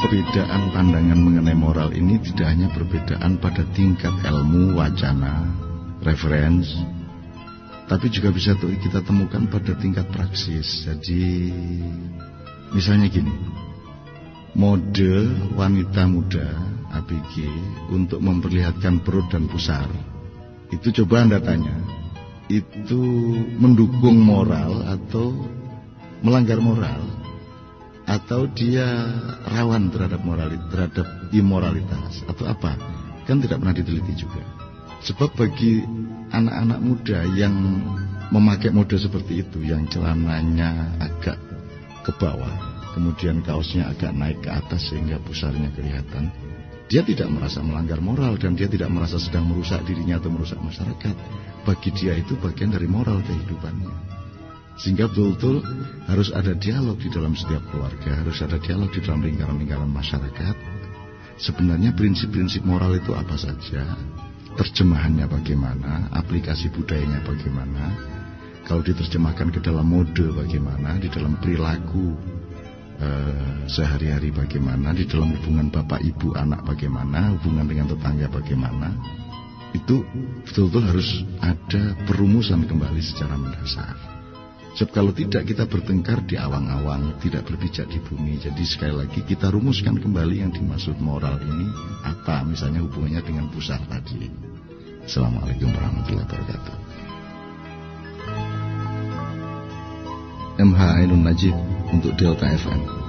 perbedaan pandangan mengenai moral ini tidak hanya perbedaan pada tingkat ilmu, wacana, reference, tapi juga bisa kita temukan pada tingkat praksis. Jadi, misalnya gini, mode wanita muda ABG untuk memperlihatkan perut dan pusar, itu coba Anda tanya, itu mendukung moral atau melanggar moral? Atau dia rawan terhadap moral terhadap imoralitas atau apa? Kan tidak pernah diteliti juga. Sebab bagi anak-anak muda yang memakai mode seperti itu yang celananya agak ke bawah kemudian kaosnya agak naik ke atas sehingga pusarnya kelihatan dia tidak merasa melanggar moral dan dia tidak merasa sedang merusak dirinya atau merusak masyarakat. Bagi dia itu bagian dari moral kehidupannya sehingga betul-betul harus ada dialog di dalam setiap keluarga, harus ada dialog di dalam lingkaran-lingkaran masyarakat. Sebenarnya prinsip-prinsip moral itu apa saja, terjemahannya bagaimana, aplikasi budayanya bagaimana, kalau diterjemahkan ke dalam mode bagaimana, di dalam perilaku eh, sehari-hari bagaimana, di dalam hubungan bapak ibu anak bagaimana, hubungan dengan tetangga bagaimana, itu betul-betul harus ada perumusan kembali secara mendasar. Sebab kalau tidak kita bertengkar di awang-awang, tidak berpijak di bumi. Jadi sekali lagi kita rumuskan kembali yang dimaksud moral ini apa misalnya hubungannya dengan pusar tadi. Assalamualaikum warahmatullahi wabarakatuh. MH Ainun Najib untuk Delta FM.